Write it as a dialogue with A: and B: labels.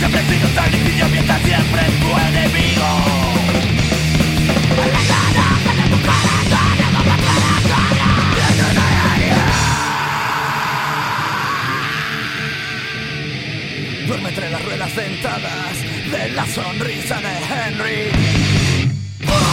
A: siempre pido sacrificio mientras siempre es tu enemigo. Duerme entre las ruedas dentadas de la sonrisa de Henry.